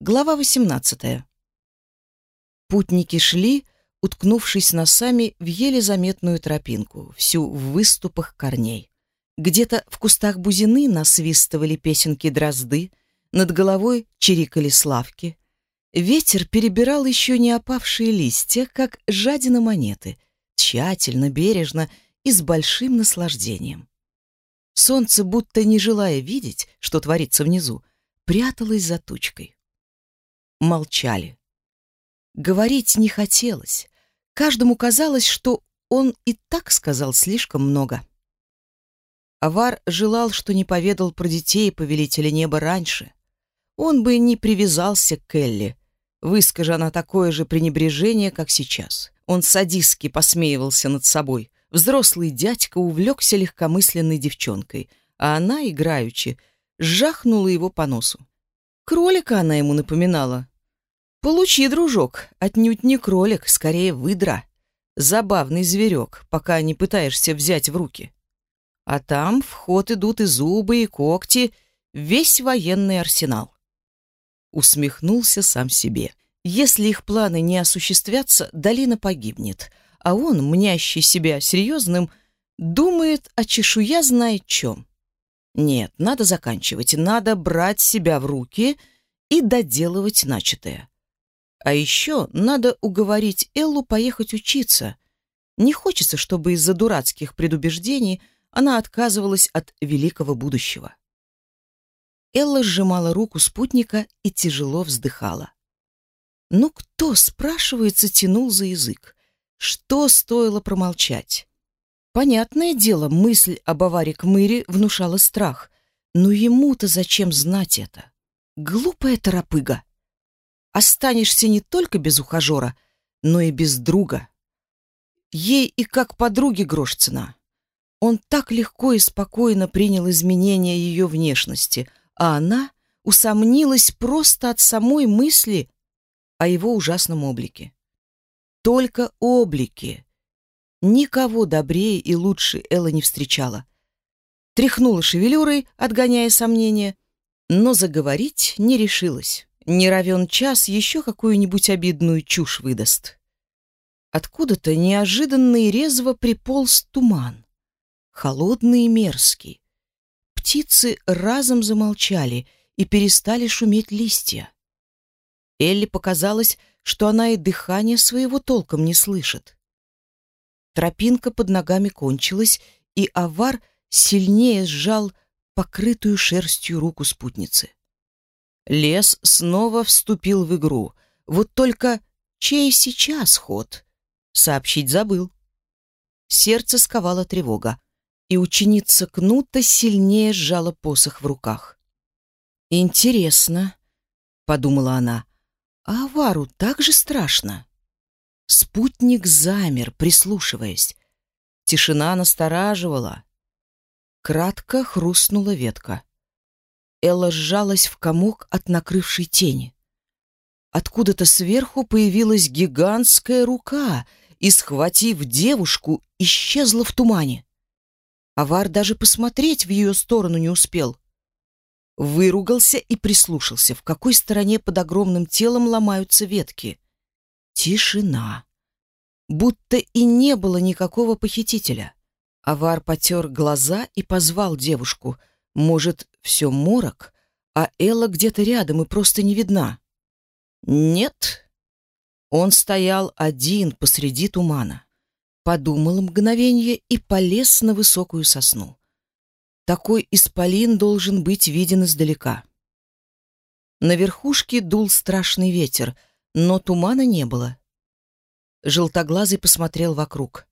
Глава 18. Путники шли, уткнувшись носами в еле заметную тропинку, всю в выступах корней. Где-то в кустах бузины насвистывали песенки дрозды, над головой чирикали славки. Ветер перебирал еще не опавшие листья, как жадина монеты, тщательно, бережно и с большим наслаждением. Солнце, будто не желая видеть, что творится внизу, пряталось за тучкой молчали. Говорить не хотелось. Каждому казалось, что он и так сказал слишком много. Авар желал, что не поведал про детей повелителя неба раньше. Он бы не привязался к Элли, выскажа она такое же пренебрежение, как сейчас. Он садистски посмеивался над собой. Взрослый дядька увлекся легкомысленной девчонкой, а она, играючи, жахнула его по носу. Кролика она ему напоминала, Получи, дружок, отнюдь не кролик, скорее выдра. Забавный зверек, пока не пытаешься взять в руки. А там в ход идут и зубы, и когти, весь военный арсенал. Усмехнулся сам себе. Если их планы не осуществятся, долина погибнет, а он, мнящий себя серьезным, думает о чешуя знает чем. Нет, надо заканчивать, надо брать себя в руки и доделывать начатое. А еще надо уговорить Эллу поехать учиться. Не хочется, чтобы из-за дурацких предубеждений она отказывалась от великого будущего. Элла сжимала руку спутника и тяжело вздыхала. Ну кто, спрашивается, тянул за язык? Что стоило промолчать? Понятное дело, мысль об аварии Кмыри внушала страх. Но ему-то зачем знать это? Глупая торопыга останешься не только без ухажера, но и без друга. Ей и как подруге грош цена. Он так легко и спокойно принял изменения ее внешности, а она усомнилась просто от самой мысли о его ужасном облике. Только облике. Никого добрее и лучше Элла не встречала. Тряхнула шевелюрой, отгоняя сомнения, но заговорить не решилась. Не равен час еще какую-нибудь обидную чушь выдаст. Откуда-то неожиданно и резво приполз туман. Холодный и мерзкий. Птицы разом замолчали и перестали шуметь листья. Элли показалось, что она и дыхания своего толком не слышит. Тропинка под ногами кончилась, и авар сильнее сжал покрытую шерстью руку спутницы. Лес снова вступил в игру. Вот только чей сейчас ход? Сообщить забыл. Сердце сковала тревога, и ученица Кнута сильнее сжала посох в руках. «Интересно», — подумала она, — «а Авару так же страшно?» Спутник замер, прислушиваясь. Тишина настораживала. Кратко хрустнула ветка. Элла сжалась в комок от накрывшей тени. Откуда-то сверху появилась гигантская рука и, схватив девушку, исчезла в тумане. Авар даже посмотреть в ее сторону не успел. Выругался и прислушался, в какой стороне под огромным телом ломаются ветки. Тишина. Будто и не было никакого похитителя. Авар потер глаза и позвал девушку — может, все морок, а Элла где-то рядом и просто не видна? Нет. Он стоял один посреди тумана. Подумал мгновение и полез на высокую сосну. Такой исполин должен быть виден издалека. На верхушке дул страшный ветер, но тумана не было. Желтоглазый посмотрел вокруг.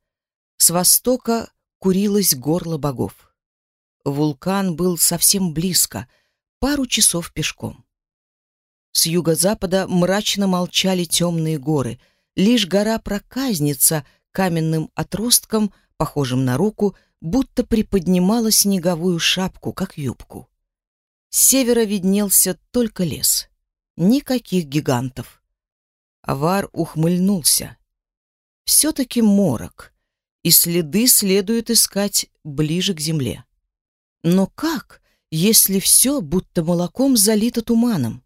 С востока курилось горло богов. Вулкан был совсем близко, пару часов пешком. С юго-запада мрачно молчали темные горы. Лишь гора Проказница каменным отростком, похожим на руку, будто приподнимала снеговую шапку, как юбку. С севера виднелся только лес. Никаких гигантов. Авар ухмыльнулся. Все-таки морок, и следы следует искать ближе к земле. Но как, если все будто молоком залито туманом?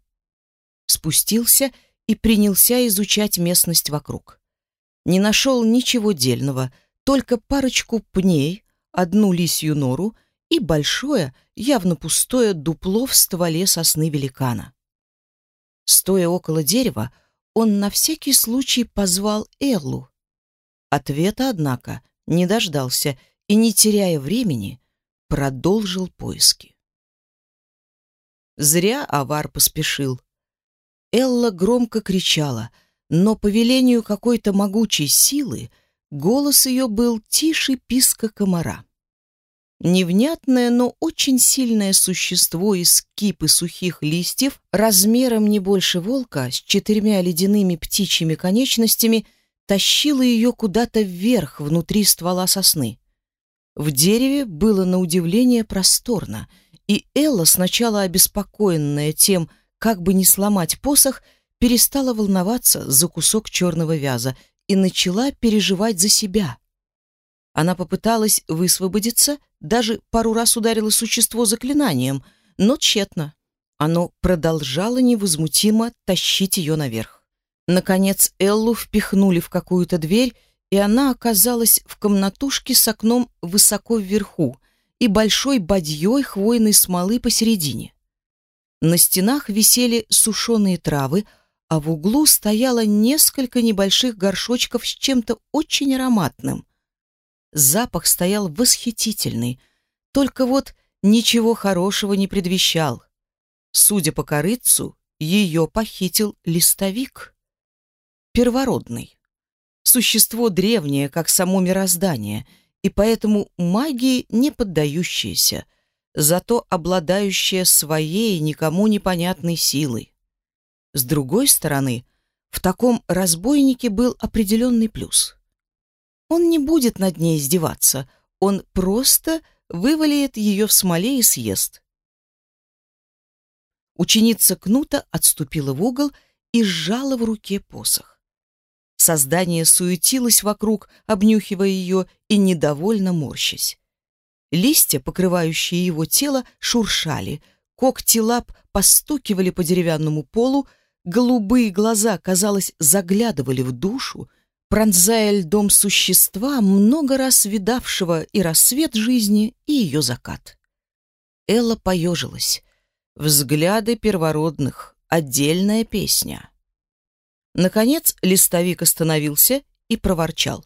спустился и принялся изучать местность вокруг. Не нашел ничего дельного, только парочку пней, одну лисью нору и большое, явно пустое дупло в стволе сосны великана. Стоя около дерева, он на всякий случай позвал Эллу. Ответа, однако, не дождался и, не теряя времени, продолжил поиски. Зря авар поспешил. Элла громко кричала, но по велению какой-то могучей силы голос ее был тише писка комара. Невнятное, но очень сильное существо из кипы сухих листьев, размером не больше волка, с четырьмя ледяными птичьими конечностями, тащило ее куда-то вверх, внутри ствола сосны. В дереве было на удивление просторно, и Элла, сначала обеспокоенная тем, как бы не сломать посох, перестала волноваться за кусок черного вяза и начала переживать за себя. Она попыталась высвободиться, даже пару раз ударила существо заклинанием, но тщетно. Оно продолжало невозмутимо тащить ее наверх. Наконец Эллу впихнули в какую-то дверь, и она оказалась в комнатушке с окном высоко вверху и большой бадьей хвойной смолы посередине. На стенах висели сушеные травы, а в углу стояло несколько небольших горшочков с чем-то очень ароматным. Запах стоял восхитительный, только вот ничего хорошего не предвещал. Судя по корыцу, ее похитил листовик. Первородный. Существо древнее, как само мироздание, и поэтому магии не поддающееся, зато обладающее своей никому непонятной силой. С другой стороны, в таком разбойнике был определенный плюс. Он не будет над ней издеваться, он просто вывалит ее в смоле и съест. Ученица Кнута отступила в угол и сжала в руке посох. Создание суетилось вокруг, обнюхивая ее и недовольно морщась. Листья, покрывающие его тело, шуршали, когти лап постукивали по деревянному полу, голубые глаза, казалось, заглядывали в душу, пронзая льдом существа, много раз видавшего и рассвет жизни, и ее закат. Элла поежилась. Взгляды первородных. Отдельная песня. Наконец листовик остановился и проворчал.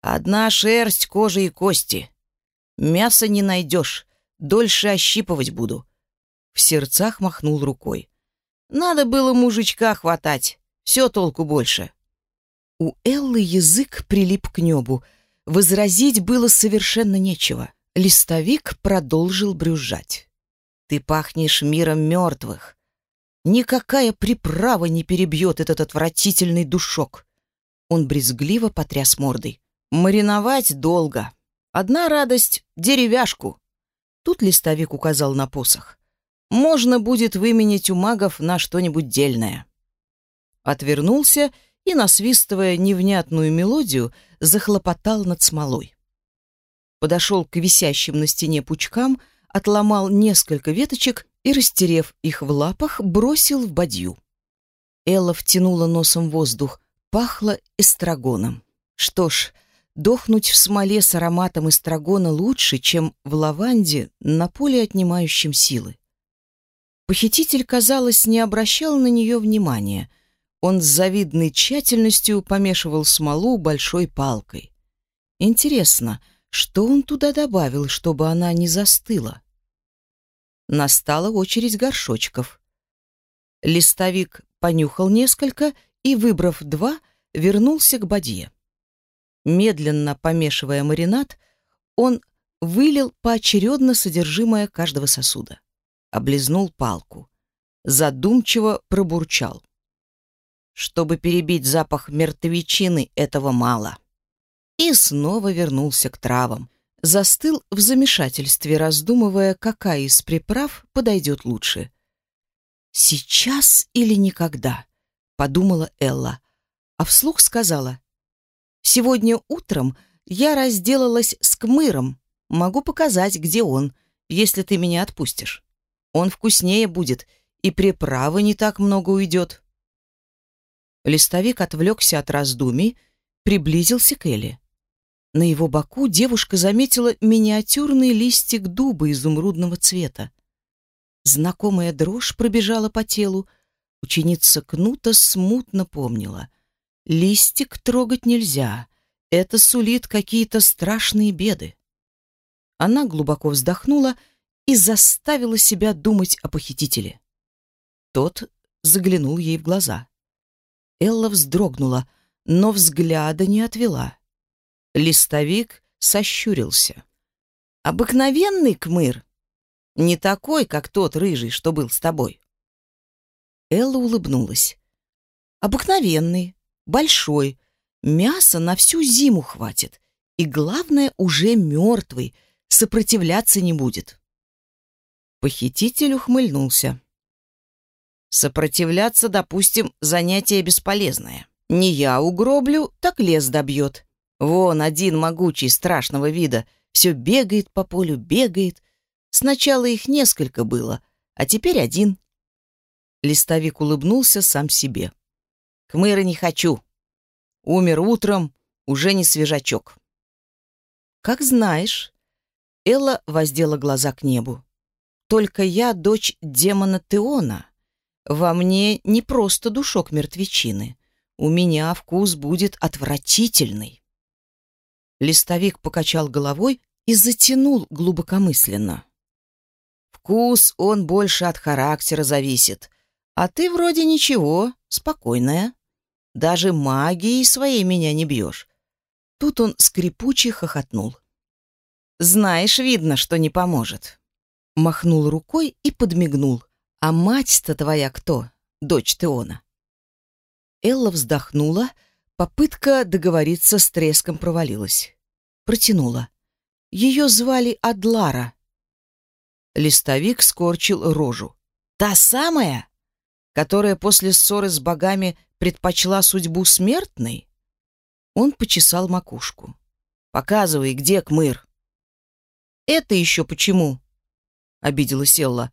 «Одна шерсть, кожа и кости. Мяса не найдешь, дольше ощипывать буду». В сердцах махнул рукой. «Надо было мужичка хватать, все толку больше». У Эллы язык прилип к небу. Возразить было совершенно нечего. Листовик продолжил брюзжать. «Ты пахнешь миром мертвых. Никакая приправа не перебьет этот отвратительный душок». Он брезгливо потряс мордой. «Мариновать долго. Одна радость — деревяшку». Тут листовик указал на посох. «Можно будет выменять у магов на что-нибудь дельное». Отвернулся и и, насвистывая невнятную мелодию, захлопотал над смолой. Подошел к висящим на стене пучкам, отломал несколько веточек и, растерев их в лапах, бросил в бадью. Элла втянула носом воздух, пахло эстрагоном. Что ж, дохнуть в смоле с ароматом эстрагона лучше, чем в лаванде на поле, отнимающем силы. Похититель, казалось, не обращал на нее внимания — он с завидной тщательностью помешивал смолу большой палкой. Интересно, что он туда добавил, чтобы она не застыла? Настала очередь горшочков. Листовик понюхал несколько и, выбрав два, вернулся к бадье. Медленно помешивая маринад, он вылил поочередно содержимое каждого сосуда. Облизнул палку. Задумчиво пробурчал. Чтобы перебить запах мертвечины, этого мало. И снова вернулся к травам. Застыл в замешательстве, раздумывая, какая из приправ подойдет лучше. «Сейчас или никогда?» — подумала Элла, а вслух сказала. «Сегодня утром я разделалась с Кмыром. Могу показать, где он, если ты меня отпустишь. Он вкуснее будет, и приправы не так много уйдет. Листовик отвлекся от раздумий, приблизился к Элли. На его боку девушка заметила миниатюрный листик дуба изумрудного цвета. Знакомая дрожь пробежала по телу. Ученица Кнута смутно помнила. Листик трогать нельзя. Это сулит какие-то страшные беды. Она глубоко вздохнула и заставила себя думать о похитителе. Тот заглянул ей в глаза. Элла вздрогнула, но взгляда не отвела. Листовик сощурился. «Обыкновенный кмыр. Не такой, как тот рыжий, что был с тобой». Элла улыбнулась. «Обыкновенный, большой, мяса на всю зиму хватит. И главное, уже мертвый, сопротивляться не будет». Похититель ухмыльнулся. Сопротивляться, допустим, занятие бесполезное. Не я угроблю, так лес добьет. Вон один могучий, страшного вида, все бегает по полю, бегает. Сначала их несколько было, а теперь один. Листовик улыбнулся сам себе. Кмыра не хочу. Умер утром, уже не свежачок. Как знаешь. Элла воздела глаза к небу. Только я дочь демона Теона. Во мне не просто душок мертвечины. У меня вкус будет отвратительный. Листовик покачал головой и затянул глубокомысленно. Вкус он больше от характера зависит. А ты вроде ничего, спокойная. Даже магией своей меня не бьешь. Тут он скрипуче хохотнул. Знаешь, видно, что не поможет. Махнул рукой и подмигнул. «А мать-то твоя кто, дочь Теона?» Элла вздохнула, попытка договориться с треском провалилась. Протянула. Ее звали Адлара. Листовик скорчил рожу. «Та самая, которая после ссоры с богами предпочла судьбу смертной?» Он почесал макушку. «Показывай, где Кмыр?» «Это еще почему?» — обиделась Элла.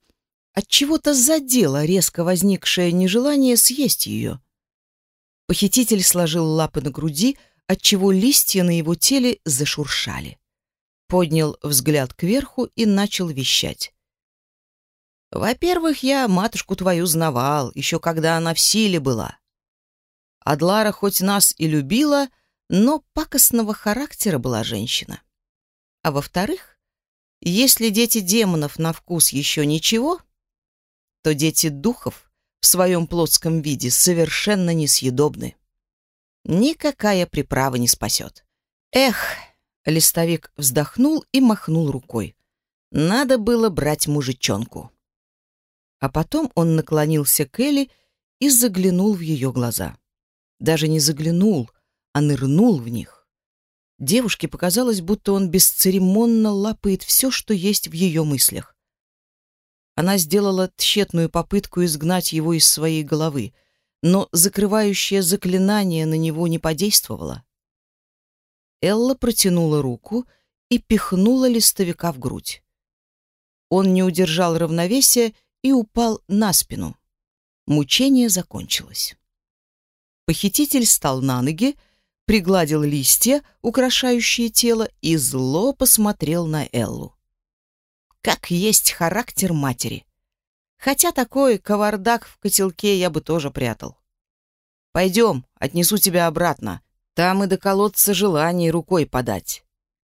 От чего-то задело резко возникшее нежелание съесть ее. Похититель сложил лапы на груди, отчего листья на его теле зашуршали. Поднял взгляд кверху и начал вещать. «Во-первых, я матушку твою знавал, еще когда она в силе была. Адлара хоть нас и любила, но пакостного характера была женщина. А во-вторых, если дети демонов на вкус еще ничего, то дети духов в своем плотском виде совершенно несъедобны. Никакая приправа не спасет. Эх, листовик вздохнул и махнул рукой. Надо было брать мужичонку. А потом он наклонился к Элли и заглянул в ее глаза. Даже не заглянул, а нырнул в них. Девушке показалось, будто он бесцеремонно лапает все, что есть в ее мыслях. Она сделала тщетную попытку изгнать его из своей головы, но закрывающее заклинание на него не подействовало. Элла протянула руку и пихнула листовика в грудь. Он не удержал равновесия и упал на спину. Мучение закончилось. Похититель встал на ноги, пригладил листья, украшающие тело, и зло посмотрел на Эллу как есть характер матери. Хотя такой кавардак в котелке я бы тоже прятал. Пойдем, отнесу тебя обратно. Там и до колодца желаний рукой подать.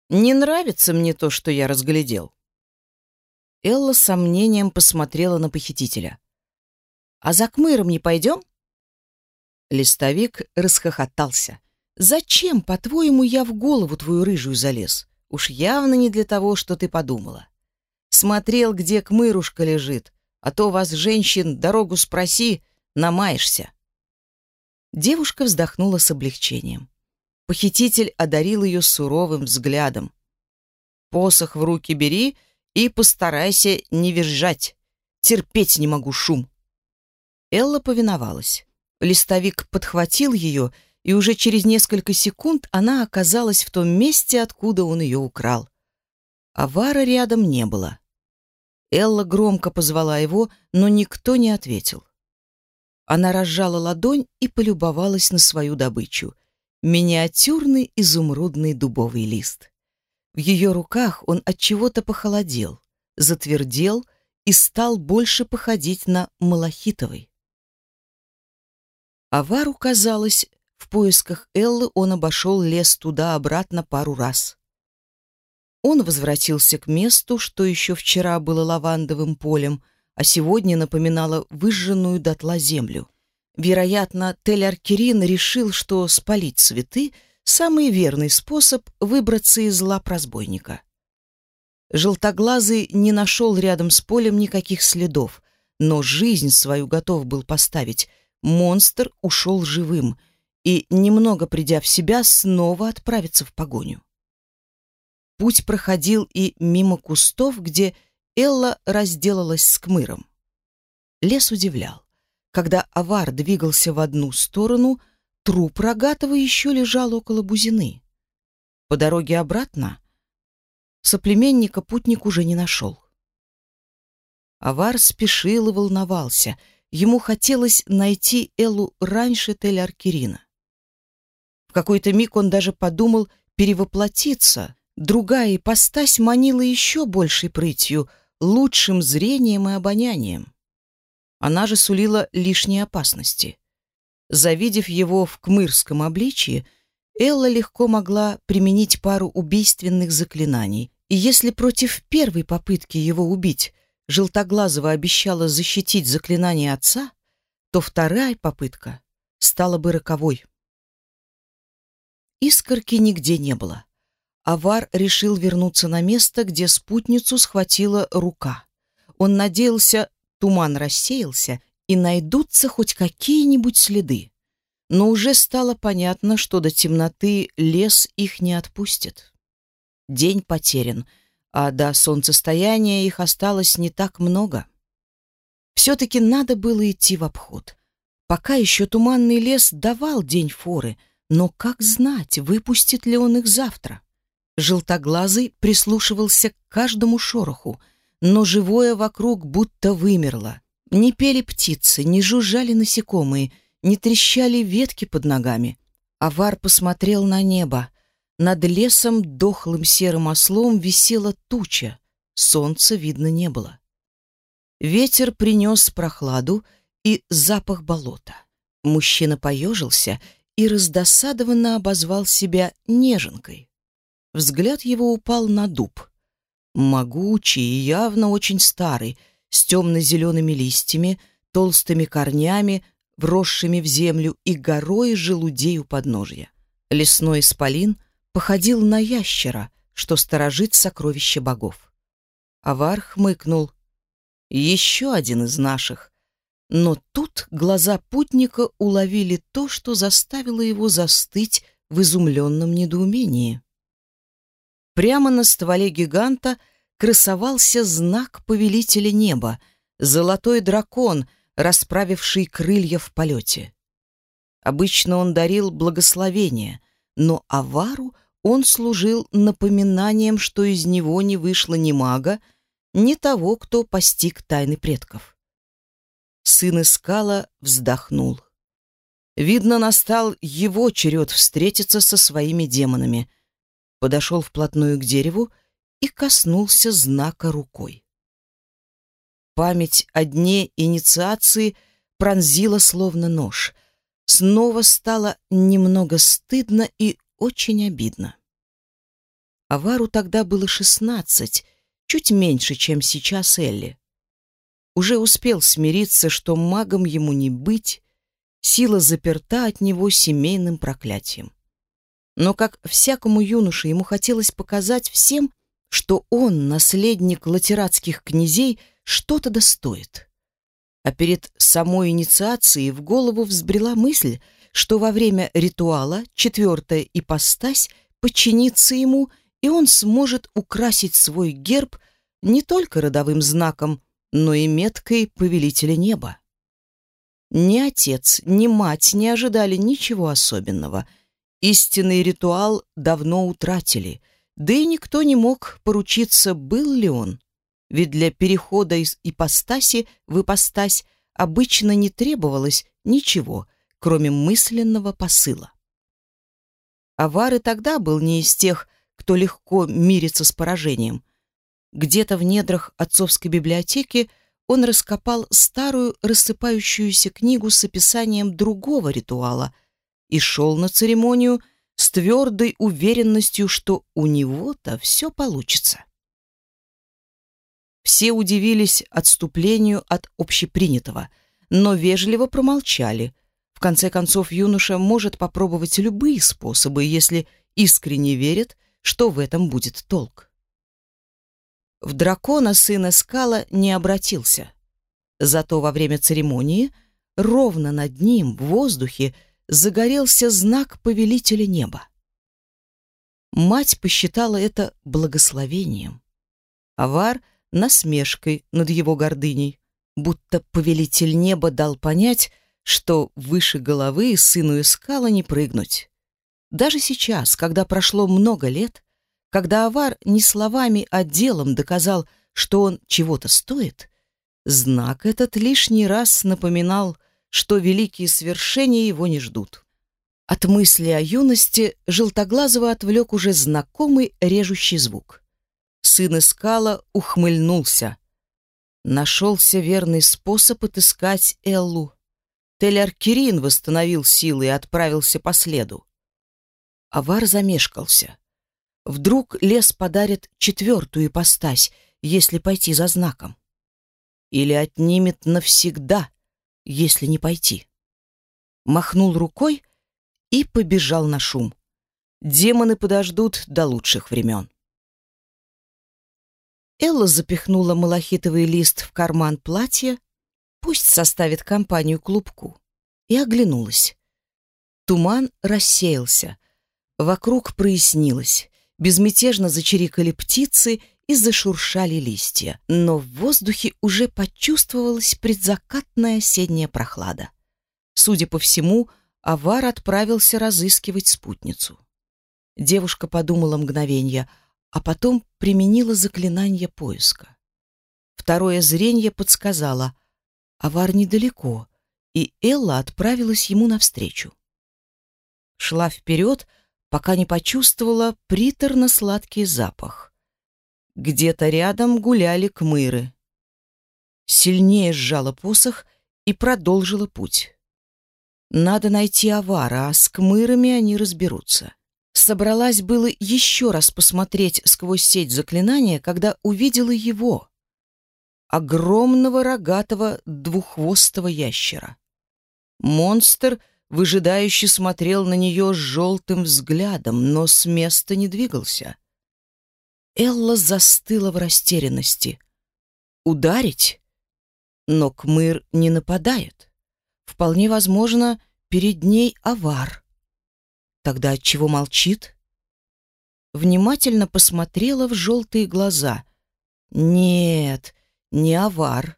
Не нравится мне то, что я разглядел. Элла с сомнением посмотрела на похитителя. «А за Кмыром не пойдем?» Листовик расхохотался. «Зачем, по-твоему, я в голову твою рыжую залез? Уж явно не для того, что ты подумала. Смотрел, где кмырушка лежит, а то вас, женщин, дорогу спроси, намаешься. Девушка вздохнула с облегчением. Похититель одарил ее суровым взглядом. «Посох в руки бери и постарайся не визжать. Терпеть не могу шум». Элла повиновалась. Листовик подхватил ее, и уже через несколько секунд она оказалась в том месте, откуда он ее украл. Авара рядом не было. Элла громко позвала его, но никто не ответил. Она разжала ладонь и полюбовалась на свою добычу — миниатюрный изумрудный дубовый лист. В ее руках он от чего-то похолодел, затвердел и стал больше походить на малахитовый. Авару казалось, в поисках Эллы он обошел лес туда-обратно пару раз. Он возвратился к месту, что еще вчера было лавандовым полем, а сегодня напоминало выжженную дотла землю. Вероятно, Тель-Аркерин решил, что спалить цветы — самый верный способ выбраться из лап разбойника. Желтоглазый не нашел рядом с полем никаких следов, но жизнь свою готов был поставить. Монстр ушел живым и, немного придя в себя, снова отправиться в погоню. Путь проходил и мимо кустов, где Элла разделалась с Кмыром. Лес удивлял. Когда авар двигался в одну сторону, труп Рогатого еще лежал около бузины. По дороге обратно соплеменника путник уже не нашел. Авар спешил и волновался. Ему хотелось найти Эллу раньше Тель-Аркерина. В какой-то миг он даже подумал перевоплотиться, Другая ипостась манила еще большей прытью, лучшим зрением и обонянием. Она же сулила лишние опасности. Завидев его в кмырском обличии, Элла легко могла применить пару убийственных заклинаний, и если против первой попытки его убить Желтоглазого обещала защитить заклинание отца, то вторая попытка стала бы роковой. Искорки нигде не было. Авар решил вернуться на место, где спутницу схватила рука. Он надеялся, туман рассеялся, и найдутся хоть какие-нибудь следы. Но уже стало понятно, что до темноты лес их не отпустит. День потерян, а до солнцестояния их осталось не так много. Все-таки надо было идти в обход. Пока еще туманный лес давал день форы, но как знать, выпустит ли он их завтра? Желтоглазый прислушивался к каждому шороху, но живое вокруг будто вымерло. Не пели птицы, не жужжали насекомые, не трещали ветки под ногами. Авар посмотрел на небо. Над лесом дохлым серым ослом висела туча. Солнца видно не было. Ветер принес прохладу и запах болота. Мужчина поежился и раздосадованно обозвал себя неженкой. Взгляд его упал на дуб. Могучий и явно очень старый, с темно-зелеными листьями, толстыми корнями, вросшими в землю и горой желудей у подножья. Лесной исполин походил на ящера, что сторожит сокровища богов. Авар хмыкнул. Еще один из наших. Но тут глаза путника уловили то, что заставило его застыть в изумленном недоумении. Прямо на стволе гиганта красовался знак повелителя неба — золотой дракон, расправивший крылья в полете. Обычно он дарил благословение, но Авару он служил напоминанием, что из него не вышло ни мага, ни того, кто постиг тайны предков. Сын Искала вздохнул. Видно, настал его черед встретиться со своими демонами — подошел вплотную к дереву и коснулся знака рукой. Память о дне инициации пронзила словно нож. Снова стало немного стыдно и очень обидно. Авару тогда было шестнадцать, чуть меньше, чем сейчас Элли. Уже успел смириться, что магом ему не быть, сила заперта от него семейным проклятием. Но как всякому юноше ему хотелось показать всем, что он, наследник латератских князей, что-то достоит. А перед самой инициацией в голову взбрела мысль, что во время ритуала четвертая ипостась подчинится ему, и он сможет украсить свой герб не только родовым знаком, но и меткой повелителя неба. Ни отец, ни мать не ожидали ничего особенного — Истинный ритуал давно утратили, да и никто не мог поручиться, был ли он. ведь для перехода из ипостаси в ипостась обычно не требовалось ничего, кроме мысленного посыла. Авар и тогда был не из тех, кто легко мирится с поражением. Где-то в недрах отцовской библиотеки он раскопал старую рассыпающуюся книгу с описанием другого ритуала и шел на церемонию с твердой уверенностью, что у него-то все получится. Все удивились отступлению от общепринятого, но вежливо промолчали. В конце концов, юноша может попробовать любые способы, если искренне верит, что в этом будет толк. В дракона сын Скала не обратился. Зато во время церемонии ровно над ним в воздухе загорелся знак повелителя неба. Мать посчитала это благословением. Авар — насмешкой над его гордыней, будто повелитель неба дал понять, что выше головы сыну искала не прыгнуть. Даже сейчас, когда прошло много лет, когда Авар не словами, а делом доказал, что он чего-то стоит, знак этот лишний раз напоминал — что великие свершения его не ждут. От мысли о юности Желтоглазого отвлек уже знакомый режущий звук. Сын Искала ухмыльнулся. Нашелся верный способ отыскать Эллу. Тель-Аркерин восстановил силы и отправился по следу. Авар замешкался. Вдруг лес подарит четвертую ипостась, если пойти за знаком. Или отнимет навсегда, если не пойти. Махнул рукой и побежал на шум. Демоны подождут до лучших времен. Элла запихнула малахитовый лист в карман платья, пусть составит компанию клубку, и оглянулась. Туман рассеялся, вокруг прояснилось, безмятежно зачирикали птицы и зашуршали листья, но в воздухе уже почувствовалась предзакатная осенняя прохлада. Судя по всему, Авар отправился разыскивать спутницу. Девушка подумала мгновенье, а потом применила заклинание поиска. Второе зрение подсказало, Авар недалеко, и Элла отправилась ему навстречу. Шла вперед, пока не почувствовала приторно-сладкий запах. Где-то рядом гуляли кмыры. Сильнее сжала посох и продолжила путь. Надо найти авара, а с кмырами они разберутся. Собралась было еще раз посмотреть сквозь сеть заклинания, когда увидела его, огромного рогатого двуххвостого ящера. Монстр выжидающе смотрел на нее желтым взглядом, но с места не двигался. Элла застыла в растерянности. Ударить? Но Кмыр не нападает. Вполне возможно, перед ней авар. Тогда от чего молчит? Внимательно посмотрела в желтые глаза. Нет, не авар.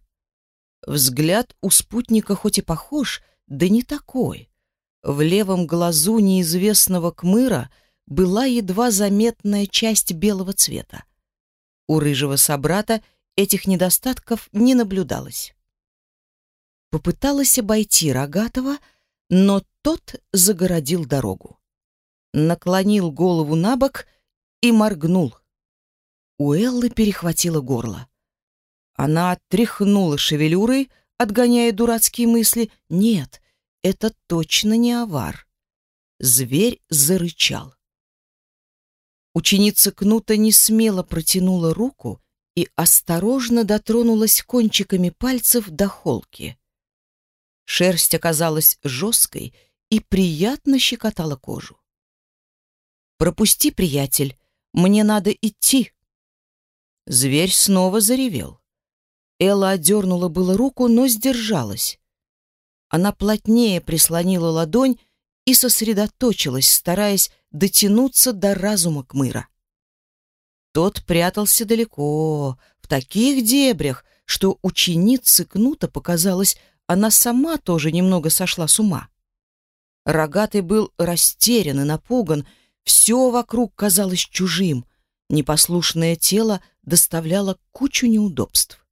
Взгляд у спутника хоть и похож, да не такой. В левом глазу неизвестного Кмыра — была едва заметная часть белого цвета. У рыжего собрата этих недостатков не наблюдалось. Попыталась обойти Рогатого, но тот загородил дорогу. Наклонил голову на бок и моргнул. У Эллы перехватило горло. Она тряхнула шевелюрой, отгоняя дурацкие мысли. Нет, это точно не авар. Зверь зарычал. Ученица Кнута не смело протянула руку и осторожно дотронулась кончиками пальцев до холки. Шерсть оказалась жесткой и приятно щекотала кожу. «Пропусти, приятель, мне надо идти». Зверь снова заревел. Элла отдернула было руку, но сдержалась. Она плотнее прислонила ладонь и сосредоточилась, стараясь дотянуться до разума Кмыра. Тот прятался далеко, в таких дебрях, что ученице Кнута показалось, она сама тоже немного сошла с ума. Рогатый был растерян и напуган, все вокруг казалось чужим, непослушное тело доставляла кучу неудобств.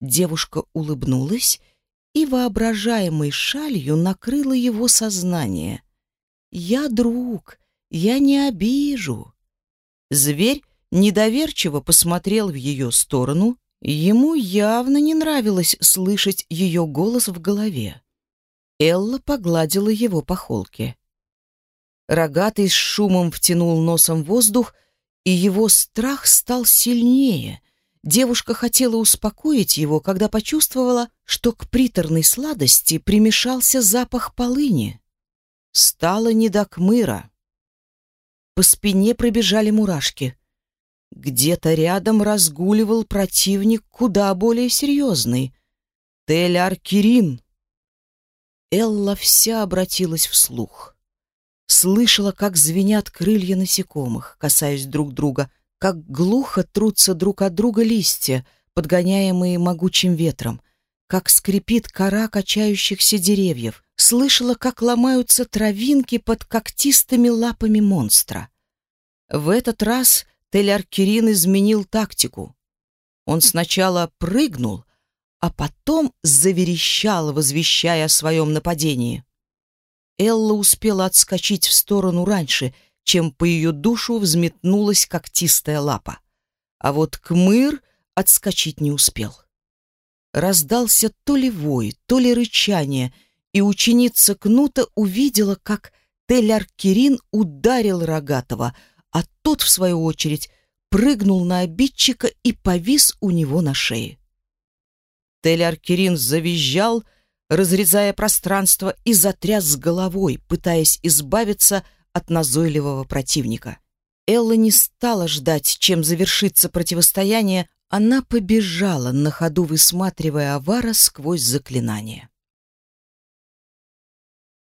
Девушка улыбнулась и воображаемой шалью накрыла его сознание. «Я друг, я не обижу». Зверь недоверчиво посмотрел в ее сторону, ему явно не нравилось слышать ее голос в голове. Элла погладила его по холке. Рогатый с шумом втянул носом воздух, и его страх стал сильнее. Девушка хотела успокоить его, когда почувствовала, что к приторной сладости примешался запах полыни. Стало не до кмыра. По спине пробежали мурашки. Где-то рядом разгуливал противник куда более серьезный. Теляр Кирин. Элла вся обратилась вслух. Слышала, как звенят крылья насекомых, касаясь друг друга, как глухо трутся друг от друга листья, подгоняемые могучим ветром, как скрипит кора качающихся деревьев, слышала, как ломаются травинки под когтистыми лапами монстра. В этот раз Тель-Аркерин изменил тактику. Он сначала прыгнул, а потом заверещал, возвещая о своем нападении. Элла успела отскочить в сторону раньше, чем по ее душу взметнулась когтистая лапа. А вот Кмыр отскочить не успел. Раздался то ли вой, то ли рычание, и ученица Кнута увидела, как Тель-Аркерин ударил Рогатого, а тот, в свою очередь, прыгнул на обидчика и повис у него на шее. Тель-Аркерин завизжал, разрезая пространство, и затряс головой, пытаясь избавиться от назойливого противника. Элла не стала ждать, чем завершится противостояние, она побежала, на ходу высматривая авара сквозь заклинание.